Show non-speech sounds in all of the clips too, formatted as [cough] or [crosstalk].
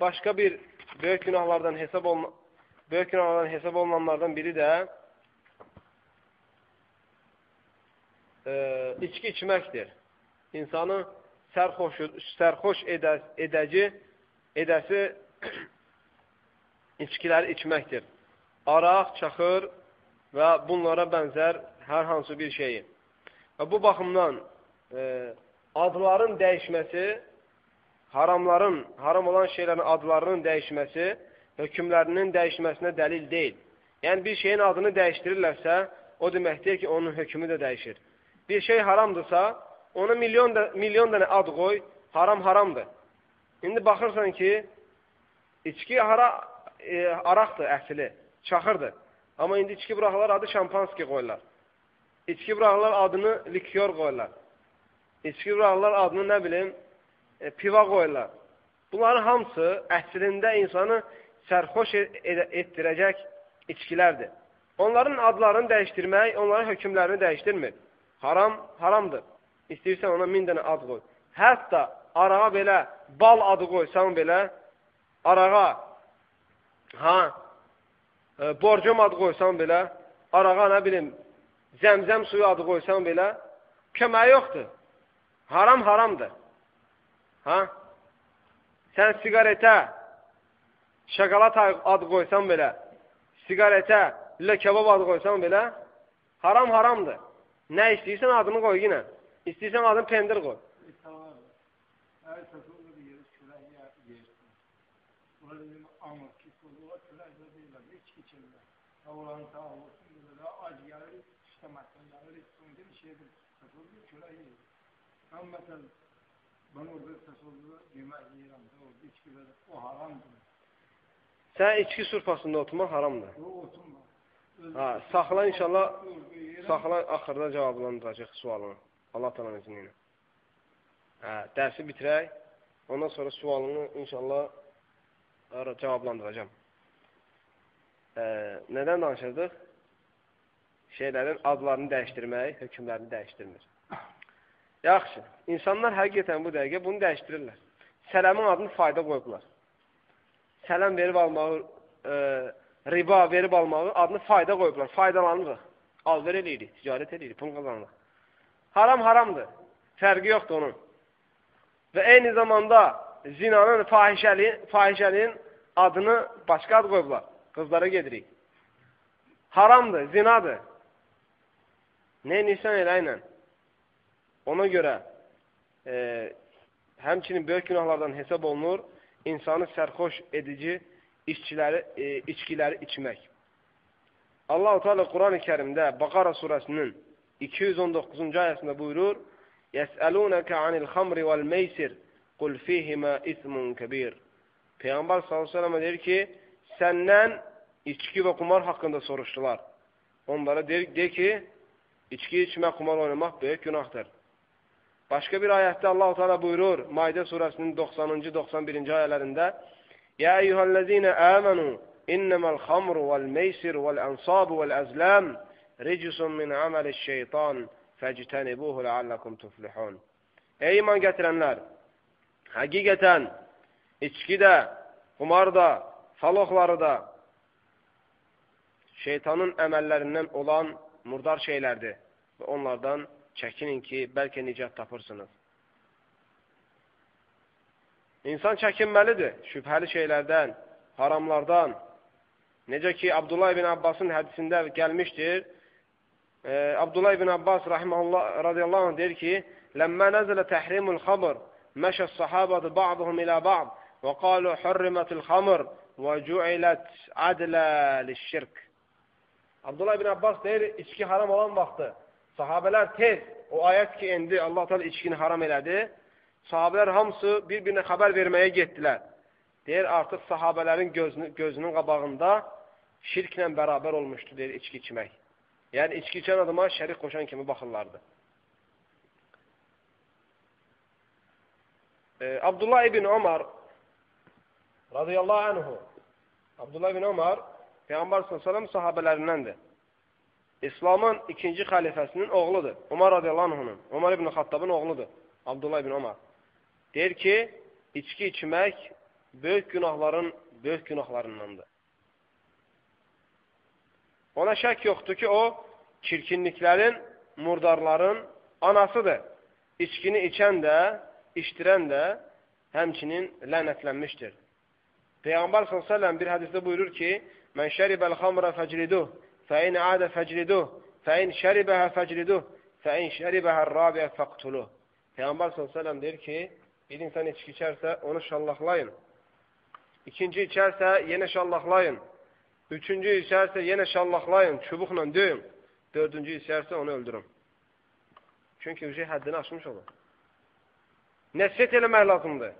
başqa bir böyük günahlardan hesab olunan böyük günahlardan hesab olunanlardan biri də e, içki içməkdir. İnsanı sərxoş, sərxoş edə, edəci, edəsi [clears throat] içkiləri içməkdir. Araq, çaxır və bunlara bənzər hər hansı bir şeyi. Və bu baxımdan e, adların dəyişməsi, haramların, haram olan şeylərin adlarının dəyişməsi hökmlərinin dəyişməsinə dəlil deyil. Yəni, bir şeyin adını dəyişdirirlərsə, o deməkdir ki, onun hökmü də dəyişir. Bir şey haramdırsa, ona milyon, da, milyon dənə ad qoy, haram haramdır. İndi baxırsan ki, içki hara, e, araqdır əsli, çaxırdır. Amma indi içki buraxırlar, adı şampanski qoyurlar. İçki buraxırlar, adını likyor qoyurlar. İçki buraxırlar, adını nə bilim, e, piva qoyurlar. Bunların hamısı əslində insanı sərxoş etdirəcək içkilərdir. Onların adlarını dəyişdirmək, onların hökmlərini dəyişdirmir. Haram, haramdır. İstəyirsən ona min dənə ad qoy. Hətta arağa belə bal adı qoysan belə, arağa ha, e, borcum adı qoysan belə, arağa nə bilim, zəmzəm suyu adı qoysan belə, köməyi yoxdur. Haram haramdır. Ha? Sən siqaretə şokolad adı qoysan belə, siqaretə lülə kebab adı qoysan belə, haram haramdır. Nə istəyirsən adını qoy yenə. İstəyirsən adını pendir qoy. Yiyir. Ben mesela, ben orada tasavvuru yemek yiyirəm, orada içki verir, o haramdır. Sən içki surfasında oturmaq haramdır. O oturma. Ha, saxla inşallah, saxla axırda cavablandıracaq sualını. Allah talan izni ilə. Hə, dərsi bitirək. Ondan sonra sualını inşallah cavablandıracağam. E, nədən danışırdıq? Şeylərin adlarını dəyişdirmək, hökmlərini dəyişdirmir. Yaxşı, insanlar həqiqətən bu dəqiqə bunu dəyişdirirlər. Sələmin adını fayda qoyublar. Sələm verib almağı e, riba verib almağı adını fayda qoyublar. Faydalanırıq. Alver eləyirik, ticarət eləyirik, pul qazanırıq. Haram haramdır. Fərqi yoxdur onun. Və eyni zamanda zinanın, fahişəliyin, fahişəliyin adını başqa ad qoyublar. Qızlara gedirik. Haramdır, zinadır. Nə edirsən elə ilə? Ona görə e, həmçinin böyük günahlardan hesab olunur, insanı sərxoş edici içkiləri, e, içkiləri içmək. Allah-u Teala Quran-ı Kərimdə Baqara surəsinin 219-cu ayəsində buyurur: "Yəsəlunəkə anil xamri vel meysir, qul fihima ismun kebir." Peyğəmbər sallallahu əleyhi deyir ki, səndən içki və qumar haqqında soruşdular. Onlara deyir, deyir ki, içki içmək, qumar oynamaq böyük günahdır. Başqa bir ayətdə Allah-u Teala buyurur Maidə surəsinin 90-cı 91-ci ayələrində Yə eyyuhəllezine əmənu innəməl xamru vəl meysir vəl ənsabu vəl əzləm ricisun min əməli şeytan fəcitənibuhu ləalləkum tuflihun. Ey iman gətirənlər həqiqətən içki də qumar da faloqları da şeytanın əməllərindən olan murdar şeylərdir və onlardan çəkinin ki, bəlkə nicat tapırsınız. İnsan çəkinməlidir şübhəli şeylərdən, haramlardan. Necə ki, Abdullah ibn Abbasın hədisində gəlmişdir. E, Abdullah ibn Abbas radiyallahu anh deyir ki, Ləmmə nəzələ təhrimul xamr, məşə sahabədə ba'duhum ilə ba'd və qalu hurrimətil xamr və cuilət adlə lişşirk. Abdullah ibn Abbas deyir, içki haram olan vaxtı sahabələr tez, o ayət ki, indi Allah-u Teala içkini haram elədi, sahabələr hamısı bir-birinə xəbər verməyə getdilər. Deyir, artıq sahabələrin gözünü, gözünün qabağında şirklə bərabər olmuşdu, deyir, içki içmək. Yəni, içki içən adama şərik qoşan kimi baxırlardı. Ee, Abdullah ibn Ömər radıyallahu anhu Abdullah ibn Ömər Peyğəmbər s.ə.v sahabələrindəndir. İslamın ikinci xəlifəsinin oğludur. Ömər radıyallahu anhunun. Ömər ibn Xattabın oğludur. Abdullah ibn Ömər. Deyir ki, içki içmək böyük günahların böyük günahlarındandır. Ona şək yoxdur ki, o çirkinliklərin, murdarların anasıdır. İçkini içən də, içdirən də həmçinin lənətlənmişdir. Peyğəmbər s.ə.v bir hədisdə buyurur ki, Mən şəribəl xamra fəcriduh, fəin adə fəcriduh, fəin şəribəhə fəcriduh, fəin şəribəhə rabiə fəqtuluh. Peyğəmbər s.ə.v deyir ki, bir insan içki içərsə, onu şallaqlayın. İkinci içərsə, yenə şallaqlayın. Üçüncü içərsə, yenə şallaqlayın, çubuqla döyün. Dördüncü içərsə, onu öldürün. Çünki bir şey həddini aşmış olur. Nəsiyyət eləmək lazımdır.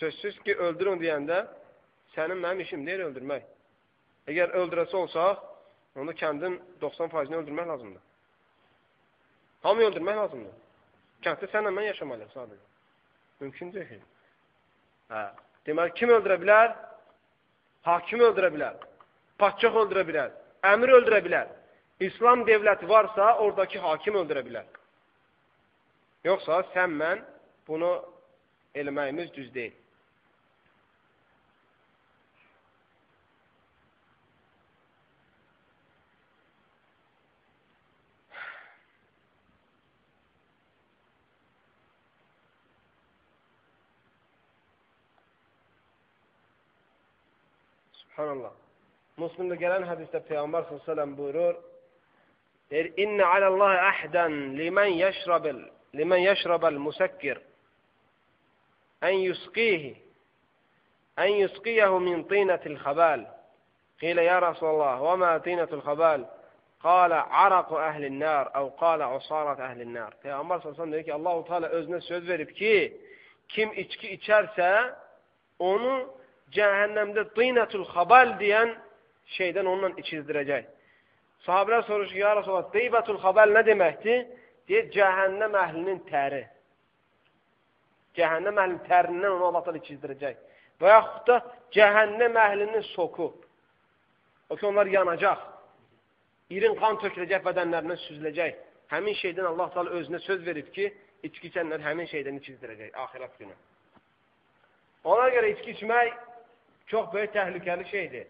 Sözsüz ki, öldürün deyəndə, sənin mənim işim deyil öldürmək. Əgər öldürəsi olsaq, onda kəndin 90%-ni öldürmək lazımdır. Hamı öldürmək lazımdır. Kənddə sənlə mən yaşamalıyıq sadəcə. Mümkün deyil. Hə. Deməli, kim öldürə bilər? Hakim öldürə bilər. Patçaq öldürə bilər. Əmir öldürə bilər. İslam devləti varsa, oradakı hakim öldürə bilər. Yoxsa sən mən bunu eləməyimiz düz deyil. Subhanallah. Müslimdə gələn hədisdə Peyğəmbər s.ə.v buyurur, deyir, İnnə aləllahi əhdən limən yəşrabəl limən yəşrabəl müsəkkir ən yusqihi ən yusqiyahu min tinətil xəbəl Qilə ya Rasulallah, və mə tinətul xəbəl Qalə araqu əhlin nər əv qalə usarat əhlin nər Peyğəmbər s.ə.v deyir ki, Allah-u Teala özünə söz verib ki, kim içki içərsə, onu cəhənnəmdə dinətul xabal deyən şeydən onunla içizdirəcək. Sahabələr soruşur ki, ya Rasulullah, deybətul xabal nə deməkdir? Deyir, cəhənnəm əhlinin təri. Cəhənnəm əhlinin tərindən onu Allah içizdirəcək. Və yaxud da cəhənnəm əhlinin soku. O ki, onlar yanacaq. İrin qan töküləcək bədənlərindən süzüləcək. Həmin şeydən Allah Taala özünə söz verib ki, içki içənlər həmin şeydən içizdirəcək axirət günü. Ona görə içki içmək Çox böyük təhlükəli şeydir.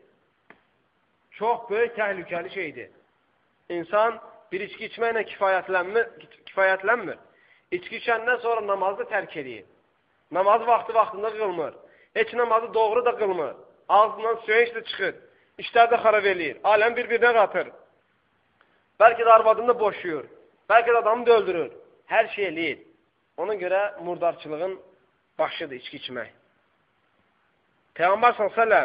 Çox böyük təhlükəli şeydir. İnsan bir içki içməklə kifayətlənmir, kifayətlənmir. İçki içəndən sonra namazı tərk edir. Namaz vaxtı vaxtında qılmır. Heç namazı doğru da qılmır. Ağzından söyüş də çıxır. İşlər də xarab eləyir. Aləm bir-birinə qatır. Bəlkə də arvadını da boşuyur. Bəlkə də adamı da öldürür. Hər şey eləyir. Ona görə murdarçılığın başıdır içki içmək. Peyğəmbər s.ə.v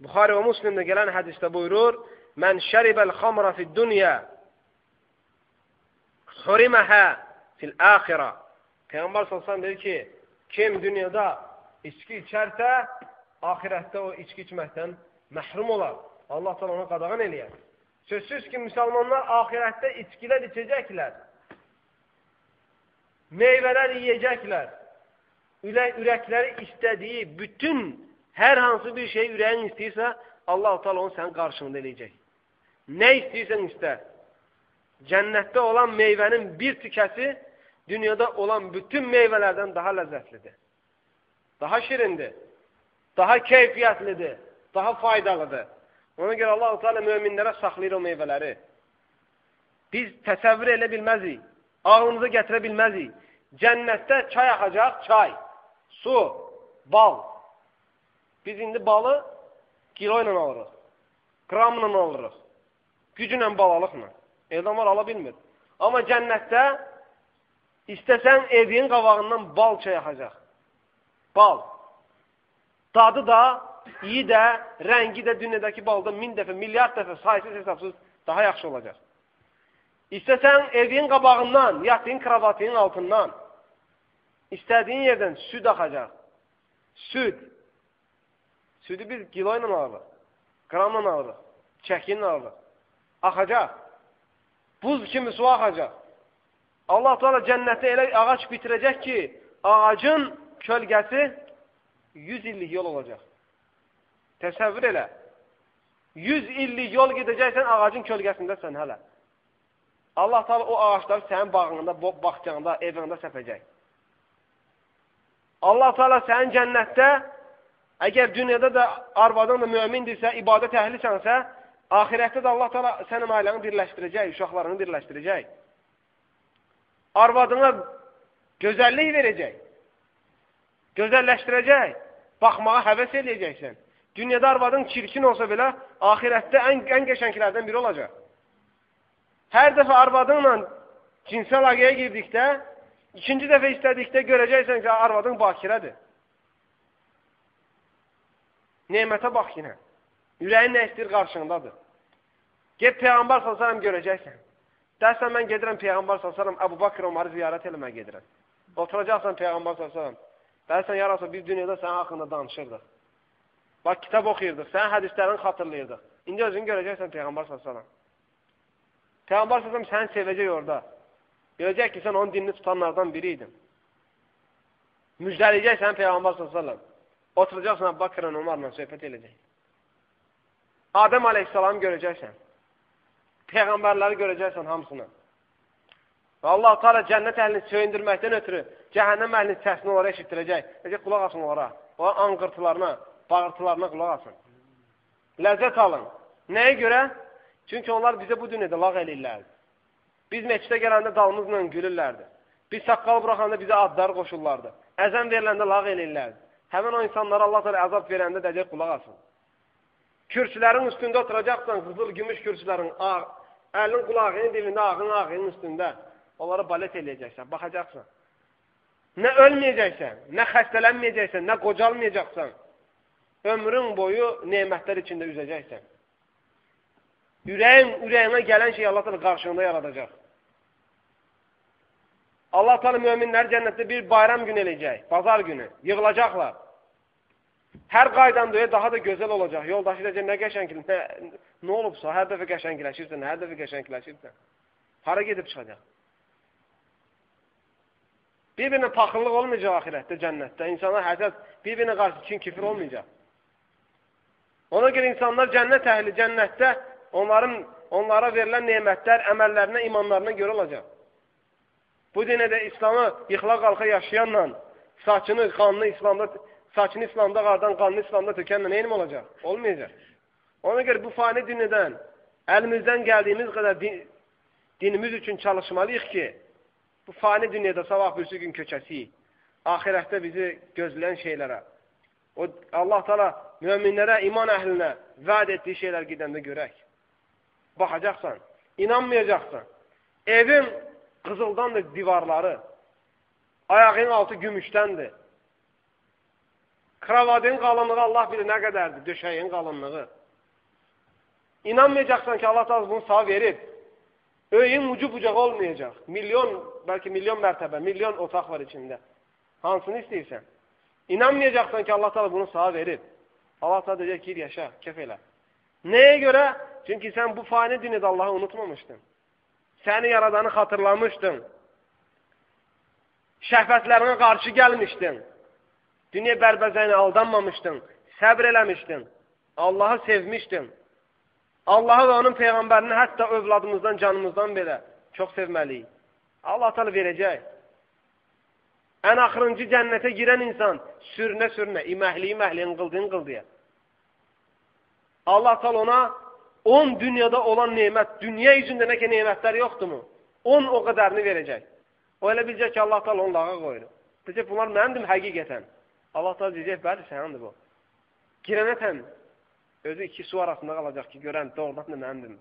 Buxari və Muslimdə gələn hədisdə buyurur, Mən şəribəl xamra fid dünya xuriməhə fil əxirə Peyğəmbər s.ə.v deyir ki, kim dünyada içki içərsə, ahirətdə o içki içməkdən məhrum olar. Allah da ona qadağan eləyər. Sözsüz ki, müsəlmanlar ahirətdə içkilər içəcəklər. Meyvələr yiyəcəklər. Ürəkləri istədiyi bütün Hər hansı bir şey ürəyin istəyirsə, Allah-u Teala onu sənin qarşında eləyəcək. Nə istəyirsən istə. Cənnətdə olan meyvənin bir tükəsi dünyada olan bütün meyvələrdən daha ləzzətlidir. Daha şirindir. Daha keyfiyyətlidir. Daha faydalıdır. Ona görə Allah-u Teala möminlərə saxlayır o meyvələri. Biz təsəvvür elə bilməzik. Ağlımıza gətirə bilməzik. Cənnətdə çay axacaq, çay, su, bal. Biz indi balı kilo ilə alırıq. Qramla alırıq. Gücünlə balalıqla. Evdən var ala bilmir. Amma cənnətdə istəsən evin qabağından bal çayacaq. Bal. Dadı da, iyi də, rəngi də dünyadakı balda min dəfə, milyard dəfə saysız hesabsız daha yaxşı olacaq. İstəsən evin qabağından, yatın kravatının altından, istədiyin yerdən süd axacaq. Süd. Südü biz kilo ilə alırıq, qramla alırıq, çəkinlə alırıq. Axacaq. Buz kimi su axacaq. Allah Teala cənnətdə elə ağac bitirəcək ki, ağacın kölgəsi 100 illik yol olacaq. Təsəvvür elə. 100 illik yol gedəcəksən, ağacın kölgəsindəsən hələ. Allah Teala o ağacları sənin bağında, bağçanda, evində səpəcək. Allah Teala sənin cənnətdə Əgər dünyada da arvadın da mümindirsə, ibadət əhlisənsə, ahirətdə də Allah təala sənin ailəni birləşdirəcək, uşaqlarını birləşdirəcək. Arvadına gözəllik verəcək. Gözəlləşdirəcək. Baxmağa həvəs eləyəcəksən. Dünyada arvadın çirkin olsa belə, ahirətdə ən, ən qəşənglərdən biri olacaq. Hər dəfə arvadınla cinsi əlaqəyə girdikdə, ikinci dəfə istədikdə görəcəksən ki, arvadın bakirədir. Nemətə bax yenə. Ürəyin nə istəyir qarşındadır. Get Peyğəmbər s.ə.v görəcəksən. Dərsən, mən gedirəm Peyğəmbər s.ə.v Əbu Bakır Omarı ziyarət eləmək gedirəm. Oturacaqsan Peyğəmbər s.ə.v. Dərsən, yarasa biz dünyada sənin haqqında danışırdıq. Bax, kitab oxuyırdıq, sənin hədislərini xatırlayırdıq. İndi özünü görəcəksən Peyğəmbər s.ə.v. Peyğəmbər s.ə.v səni sevəcək orada. Görəcək ki, sən onun dinini tutanlardan biri idin. Müjdələyəcəksən Peyğəmbər s.ə.v. Oturacaqsan Əbu Bakırın Omarla söhbət edəcək. Adəm aleyhissalamı görəcəksən. Peyğəmbərləri görəcəksən hamısını. Və Allah Teala cənnət əhlini söyündürməkdən ötürü cəhənnəm əhlinin səsini onlara eşitdirəcək. Necə qulaq asın onlara. O anqırtılarına, bağırtılarına qulaq asın. Ləzzət alın. Nəyə görə? Çünki onlar bizə bu dünyada lağ eləyirlərdi. Biz meçdə gələndə dalımızla gülürlərdi. Biz saqqal buraxanda bizə adlar qoşurlardı. Əzəm veriləndə lağ eləyirlərdi. Həmin o insanlara Allah Teala əzab verəndə dəcək qulaq asın. Kürsülərin üstündə oturacaqsan, qızıl, gümüş kürsülərin, ağ, əlin qulağının dibində, ağın ağının üstündə. Onları balet eləyəcəksən, baxacaqsan. Nə ölməyəcəksən, nə xəstələnməyəcəksən, nə qocalmayacaqsan. Ömrün boyu nemətlər içində üzəcəksən. Ürəyin, ürəyinə gələn şey Allah təala qarşında yaradacaq. Allah təala möminləri cənnətdə bir bayram günü eləyəcək, bazar günü. Yığılacaqlar. Hər qaydanda daha da gözəl olacaq. Yoldaşı deyəcək, nə qəşəng, nə, nə olubsa, hər dəfə qəşəngləşirsən, hər dəfə qəşəngləşirsən. Hara gedib çıxacaq? Bir-birinə paxıllıq olmayacaq axirətdə, cənnətdə. İnsana həsəd, bir-birinə qarşı kin kifir olmayacaq. Ona görə insanlar cənnət əhli cənnətdə onların onlara verilən nemətlər əməllərinə, imanlarına görə olacaq. Bu dinədə İslamı yıxıla qalxa yaşayanla, saçını, qanını İslamda saçını İslamda qardan, qanını İslamda tökənlə neyim olacaq? Olmayacaq. Ona görə bu fani dinindən əlimizdən gəldiyimiz qədər din, dinimiz üçün çalışmalıyıq ki, bu fani dünyada sabah birisi gün köçəsiyik. Ahirətdə bizi gözləyən şeylərə, o Allah tala müminlərə, iman əhlinə vəd etdiyi şeylər gedəndə görək. Baxacaqsan, inanmayacaqsan. Evin qızıldandır divarları, ayağın altı gümüşdəndir. Kravadın qalınlığı Allah bilir nə qədərdir, döşəyin qalınlığı. İnanmayacaqsan ki, Allah da bunu sağ verib. Öyün ucu bucaq olmayacaq. Milyon, bəlkə milyon mərtəbə, milyon otaq var içində. Hansını istəyirsən? İnanmayacaqsan ki, Allah da bunu sağ verib. Allah da deyəcək ki, yaşa, kef elə. Nəyə görə? Çünki sən bu fani dünyada Allahı unutmamışdın. Səni yaradanı xatırlamışdın. Şəhvətlərinə qarşı gəlmişdin. Dünya bərbəzəyinə aldanmamışdın, səbr eləmişdin, Allahı sevmişdin. Allahı və onun Peyğəmbərini hətta övladımızdan, canımızdan belə çox sevməliyik. Allah talı verəcək. Ən axırıncı cənnətə girən insan sürünə-sürünə, iməhli-iməhli, inqıldı-inqıldıya. Allah tal ona 10 dünyada olan nemət, dünya yüzündə nə ki nemətlər yoxdurmu? 10 o qədərini verəcək. O elə biləcək ki, Allah tal onu lağa qoyur. Deyəcək, bunlar mənimdir həqiqətən. Allah da deyəcək, bəli, sənəndir bu. Girənətən özü iki su arasında qalacaq ki, görən doğrudan da mənimdir.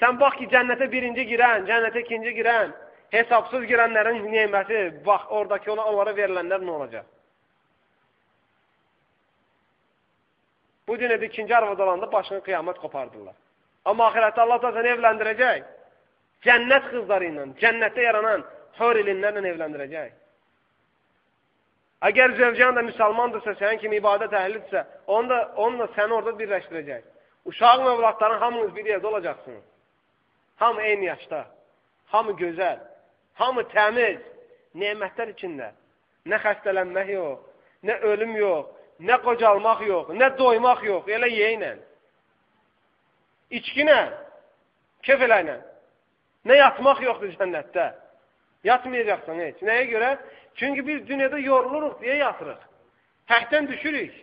Sən bax ki, cənnətə birinci girən, cənnətə ikinci girən, hesabsız girənlərin neməti, bax, oradakı ona, onlara verilənlər nə olacaq? Bu edə ikinci arvad olanda başını qiyamət qopardırlar. Amma ahirətdə Allah da səni evləndirəcək. Cənnət qızları ilə, cənnətdə yaranan hör ilinlərlə evləndirəcək. Əgər zövcən də müsəlmandırsa, sənin kimi ibadət əhlidirsə, onu da, onunla səni orada birləşdirəcək. Uşağın övladların hamınız bir yerdə olacaqsınız. Hamı eyni yaşda, hamı gözəl, hamı təmiz, nemətlər içində. Nə xəstələnmək yox, nə ölüm yox, nə qocalmaq yox, nə doymaq yox, elə yeyinlə. İçkinə, kef eləylə. Nə yatmaq yoxdur cənnətdə. Yatmayacaqsan heç. Nəyə görə? Çünki biz dünyada yoruluruq deyə yatırıq. Həkdən düşürük.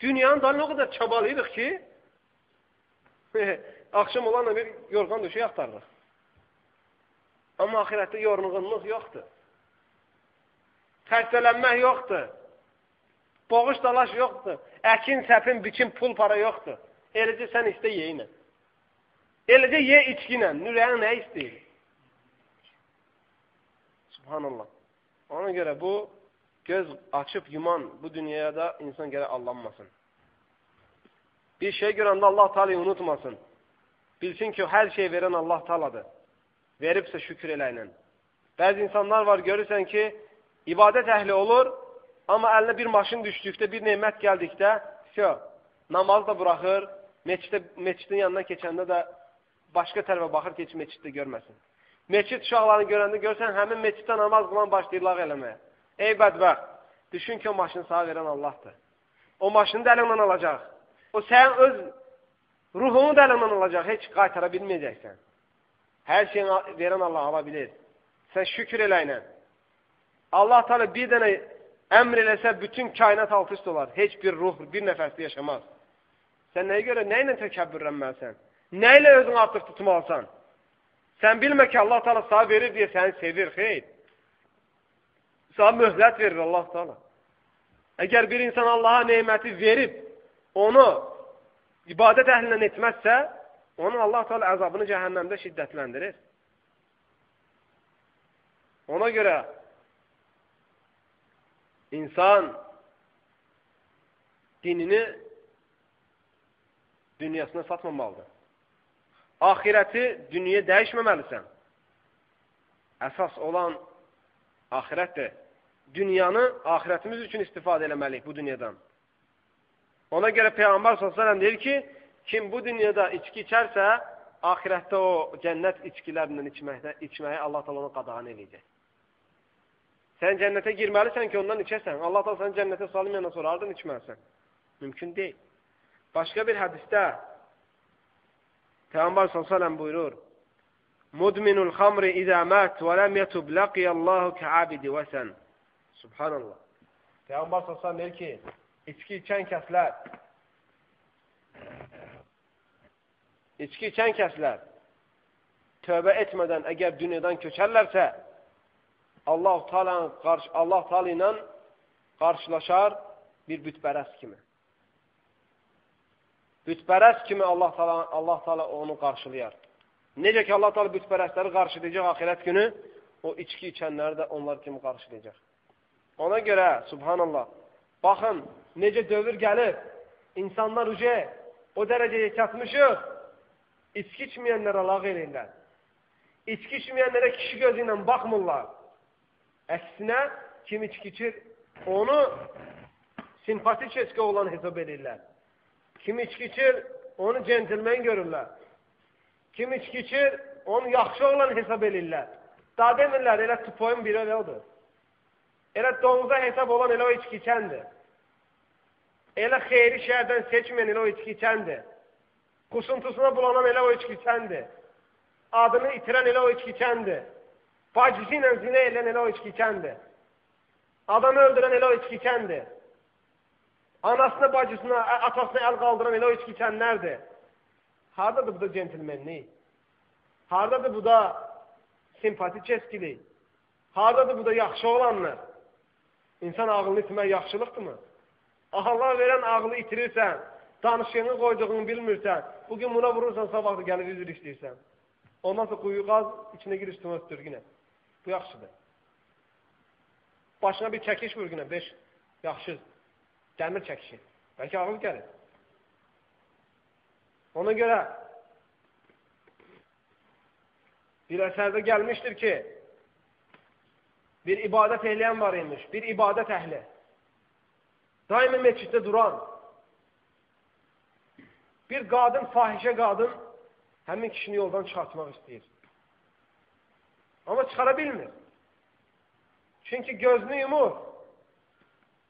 Dünyanın dalına o qədər çabalayırıq ki, [laughs] axşam olanla bir yorğan döşək axtarırıq. Amma ahirətdə yorğunluq yoxdur. Xəstələnmək yoxdur. Boğuş dalaş yoxdur. Əkin, səpin, biçin, pul, para yoxdur. Eləcə sən istə yeyinə. Eləcə ye içkinə. Nürəyin nə istəyir? Subhanallah. Ona görə bu göz açıb yuman bu dünyada insan gərək allanmasın. Bir şey görəndə Allah Teala'yı unutmasın. Bilsin ki, hər şey verən Allah Teala'dır. Veribsə şükür eləylə. Bəzi insanlar var, görürsən ki, ibadət əhli olur, amma əlinə bir maşın düşdükdə, bir nemət gəldikdə, şö, namaz da buraxır, meçiddə, meçidin yanından keçəndə də başqa tərəfə baxır ki, heç meçiddə görməsin. Meçid uşaqlarını görəndə görsən, həmin meçiddə namaz qılan başlayırlar eləməyə. Ey bədbəxt, düşün ki, o maşını sağ verən Allahdır. O maşını da əlindən alacaq. O sənin öz ruhunu da əlindən alacaq, heç qaytara bilməyəcəksən. Hər şeyi verən Allah ala bilir. Sən şükür eləylə. Allah Teala bir dənə əmr eləsə bütün kainat alt üst olar. Heç bir ruh bir nəfəsdə yaşamaz. Sən nəyə görə, nə ilə təkəbbürlənməlisən? Nə ilə özünü artıq tutmalısan? Sən bilmə ki, Allah Teala sağ verir deyə səni sevir, xeyr. Sağ möhlət verir Allah Teala. Əgər bir insan Allaha neyməti verib, onu ibadət əhlindən etməzsə, onun Allah Teala əzabını cəhənnəmdə şiddətləndirir. Ona görə insan dinini dünyasına satmamalıdır. Ahirəti dünyaya dəyişməməlisən. Əsas olan ahirətdir dünyanı ahirətimiz üçün istifadə eləməliyik bu dünyadan. Ona görə Peyğəmbər s.ə.v deyir ki, kim bu dünyada içki içərsə, ahirətdə o cənnət içkilərindən içməkdə, içməyi Allah onu qadağan edəcək. Sən cənnətə girməlisən ki, ondan içəsən. Allah da səni cənnətə salmayandan sonra ardın içməlisən. Mümkün deyil. Başqa bir hədisdə Peyğəmbər s.ə.v buyurur, Mudminul xamri izə mət və ləm yətub ləqiyəllahu kəabidi vəsən. Subhanallah. Peyğəmbər sallallahu deyir ki, içki içən kəslər içki içən kəslər tövbə etmədən əgər dünyadan köçərlərsə, Allah Taala qarşı Allah Taala ilə qarşılaşar bir bütpərəst kimi. Bütpərəst kimi Allah Taala Allah Taala onu qarşılayar. Necə ki Allah Taala bütpərəstləri qarşılayacaq axirət günü, o içki içənləri də onlar kimi qarşılayacaq. Ona görə, subhanallah, baxın, necə dövr gəlib, insanlar uca o dərəcəyə çatmışıq, içki içməyənlərə lağ eləyirlər. İçki içməyənlərə kişi gözü ilə baxmırlar. Əksinə, kim içki içir, onu simpatik eski olan hesab edirlər. Kim içki içir, onu centilmen görürlər. Kim içki içir, onu yaxşı olan hesab edirlər. Daha demirlər, elə tupoyun biri elə odur. Elə donuza hesab olan elə o içki içəndir. Elə xeyri şəhərdən seçməyən elə o içki içəndir. Qusuntusuna bulanan elə o içki içəndir. Adını itirən elə o içki içəndir. İlə zinə elən elə o içki içəndir. Adamı öldürən elə o içki içəndir. Anasına, bacısına, atasına əl qaldıran elə o içki içənlərdir. Haradadır bu da centilmenlik? Haradadır bu da simpatik keskilik? Haradadır bu da yaxşı olanlar? İnsan ağlını itirmək yaxşılıqdırmı? Allah verən ağlı itirirsən, danışığını qoyduğunu bilmirsən, bugün buna vurursan, sabah da gəlir üzr istəyirsən. Ondan sonra quyu qaz, içinə gir üstünə ötür yine. Bu yaxşıdır. Başına bir çəkiş vur yine, beş, yaxşı, dəmir çəkişi. Bəlkə ağıl gəlir. Ona görə bir əsərdə gəlmişdir ki, bir ibadət ehləyən var imiş, bir ibadət əhli. Daimi meçiddə duran, bir qadın, fahişə qadın həmin kişini yoldan çıxartmaq istəyir. Amma çıxara bilmir. Çünki gözünü yumur,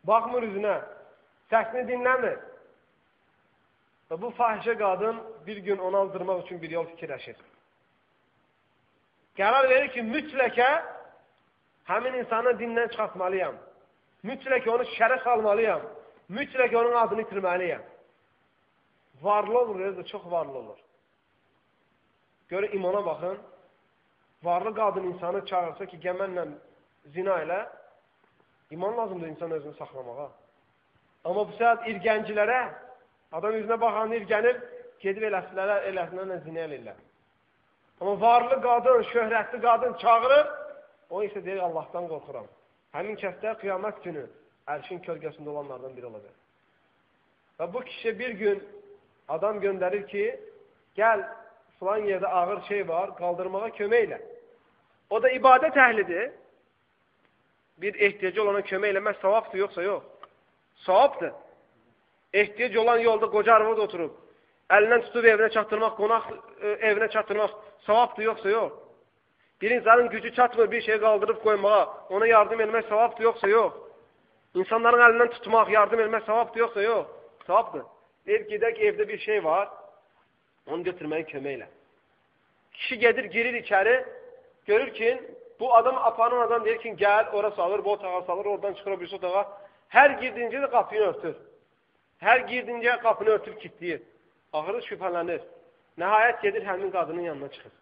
baxmır üzünə, səsini dinləmir. Və bu fahişə qadın bir gün onu aldırmaq üçün bir yol fikirləşir. Qərar verir ki, mütləqə həmin insanı dindən çıxartmalıyam. Mütləq onu şərə salmalıyam. mütləq onun adını itirməliyəm. Varlı olur, özü çox varlı olur. Görə imana baxın. Varlı qadın insanı çağırsa ki, gəmənlə zina ilə, iman lazımdır insan özünü saxlamağa. Amma bu səat irgəncilərə, adam üzünə baxan irgənir, gedib eləsinlərə, eləsinlərlə zina eləyirlər. Amma varlı qadın, şöhrətli qadın çağırır, o isə deyir, Allahdan qorxuram. Həmin kəsdə qiyamət günü ərşin kölgəsində olanlardan biri olacaq. Və bu kişi bir gün adam göndərir ki, gəl filan yerdə ağır şey var, qaldırmağa kömək elə. O da ibadət əhlidir. Bir ehtiyacı olana kömək eləmək savabdır, yoxsa yox. Savabdır. Ehtiyac olan yolda qoca arvad oturub, əlindən tutub evinə çatdırmaq, qonaq e, evinə çatdırmaq savabdır, yoxsa yox. Bir insanın gücü çatmır bir şey qaldırıb qoymağa, ona yardım etmək savabdır, yoxsa yox. İnsanların əlindən tutmaq, yardım etmək savabdır, yoxsa yox. Savabdır. Deyir, gedək evdə bir şey var, onu götürməyə kömək elə. Kişi gedir, girir içəri, görür ki, bu adam aparan adam deyir ki, gəl, ora salır, bu otağa salır, oradan çıxır o birisi otağa. Hər girdincə də qapını örtür. Hər girdincə qapını örtür, kilitləyir. Axırı şübhələnir. Nəhayət gedir, həmin qadının yanına çıxır.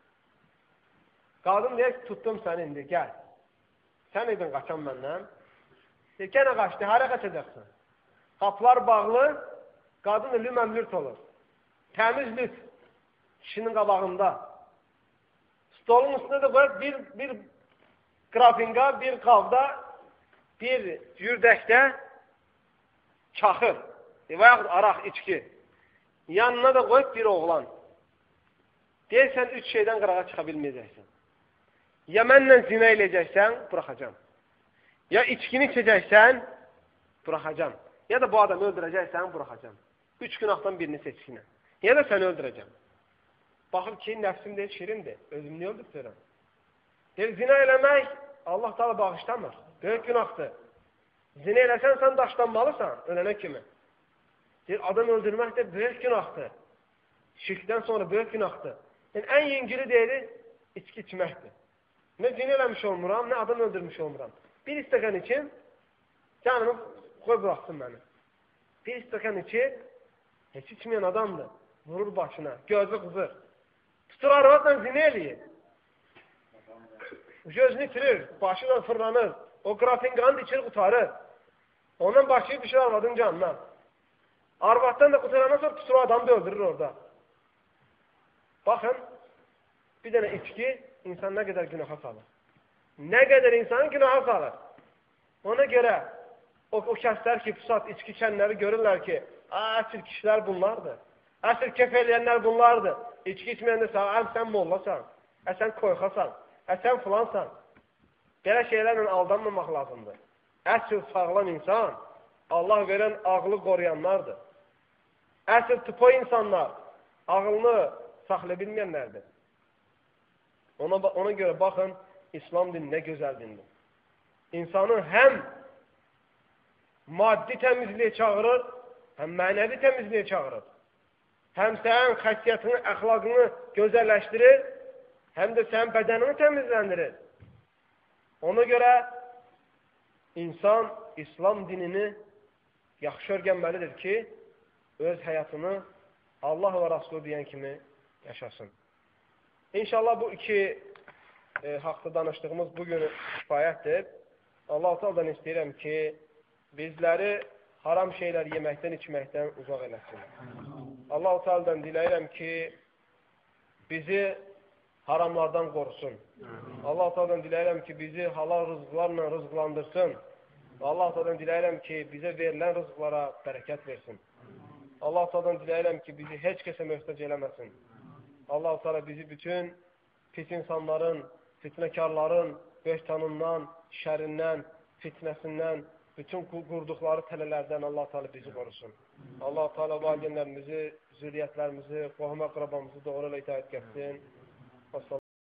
Qadın deyir ki, tutdum səni indi, gəl. Sən idin qaçan məndən. Deyir, gənə qaçdı, hara qaçacaqsın? Qapılar bağlı, qadın da lüməm-lürt olur. Təmiz lüt kişinin qabağında. Stolun üstündə də qoyub bir, bir qrafinqa, bir qavda, bir yürdəkdə çaxır və yaxud araq, içki. Yanına da qoyub bir oğlan. Deyirsən, üç şeydən qırağa çıxa bilməyəcəksən. Ya mənlə zinə eləyəcəksən, buraxacam. Ya içkini içəcəksən, buraxacam. Ya da bu adamı öldürəcəksən, buraxacam. Üç günahdan birini seçkinə. Ya da səni öldürəcəm. Baxır ki, nəfsim deyil, şirindir. Özümü niyə öldürürəm? Deyir, zina eləmək Allah da bağışlamır. Böyük günahdır. Zina eləsən, sən daşlanmalısan, ölənə kimi. Deyir, adam öldürmək də böyük günahdır. Şirkdən sonra böyük günahdır. Yəni, ən yengili deyir, içki içməkdir. Nə zina eləmiş olmuram, nə adam öldürmüş olmuram. Bir istəkan için, canımı qoy bıraxsın məni. Bir istəkan için, heç içməyən adamdır. Vurur başına, gözü qızır. Tutur arvadla zina eləyir. Gözünü itirir, başı da fırlanır. O qrafinqanı içir qutarır. Ondan başı düşür arvadın canına. Arvaddan da qutarandan sonra tutur adamı da öldürür orada. Baxın, bir dənə içki insan nə qədər günaha salır. Nə qədər insanı günaha salır. Ona görə o, o kəslər ki, pusat içki içənləri görürlər ki, əsr kişilər bunlardır. Əsr kef eləyənlər bunlardır. İçki içməyəndə sən, əm sən mollasan, ə sən koyxasan, ə sən filansan. Belə şeylərlə aldanmamaq lazımdır. Əsr sağlam insan Allah verən ağlı qoruyanlardır. Əsr tıpo insanlar ağlını saxlaya bilməyənlərdir. Ona, ona görə baxın, İslam dini nə gözəl dindir. İnsanı həm maddi təmizliyə çağırır, həm mənəvi təmizliyə çağırır. Həm sənin xəssiyyətini, əxlaqını gözəlləşdirir, həm də sənin bədənini təmizləndirir. Ona görə insan İslam dinini yaxşı örgənməlidir ki, öz həyatını Allah və Rasulü deyən kimi yaşasın. İnşallah bu iki e, haqda danışdığımız bugün kifayətdir. Allah-u Teala'dan istəyirəm ki, bizləri haram şeylər yeməkdən, içməkdən uzaq eləsin. Allah-u Teala'dan diləyirəm ki, bizi haramlardan qorusun. Allah-u Teala'dan diləyirəm ki, bizi halal rızıqlarla rızıqlandırsın. Allah-u Teala'dan diləyirəm ki, bizə verilən rızıqlara bərəkət versin. Allah-u Teala'dan diləyirəm ki, bizi heç kəsə möhtac eləməsin. Allah-u Teala bizi bütün pis insanların, fitnəkarların, böhtanından, şərindən, fitnəsindən, bütün qurduqları tələlərdən Allah Teala bizi qorusun. Allah Teala valideynlərimizi, zürriyyətlərimizi, qohum əqrabamızı doğru ilə itaət etsin.